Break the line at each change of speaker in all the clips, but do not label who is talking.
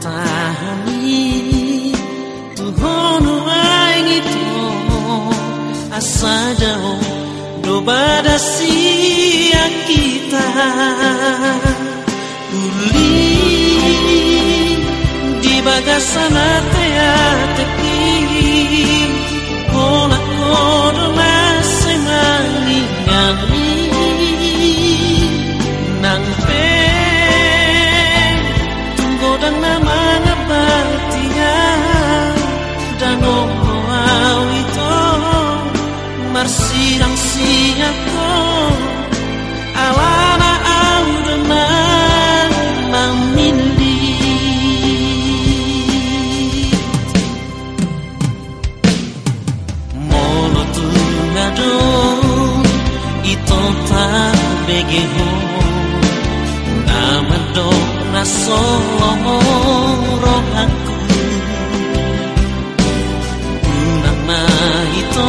Uhatahani Tuhono aingito Asadao Dobada siya kita Uli Di bagasana tea dan nama ngabatia Dan ono awito Marsirang singako Alana audenan mamindi Molo tungadon ito tabegeho Namado na solo rohaku Unang na ito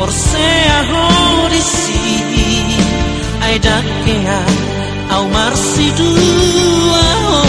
Porsea horisi Ay dakea au marsidu Di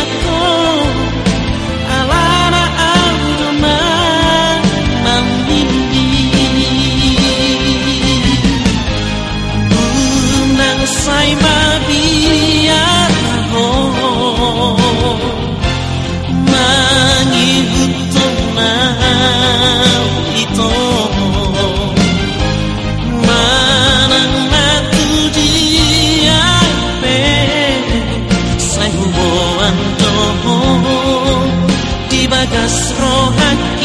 up. بعد از راحت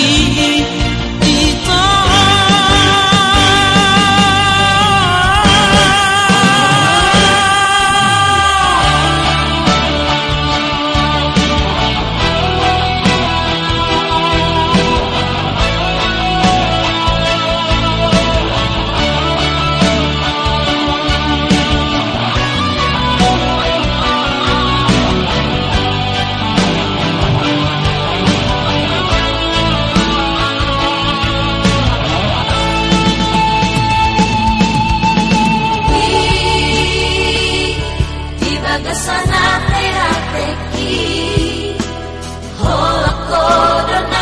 sa
natin at teki. Ho ako doon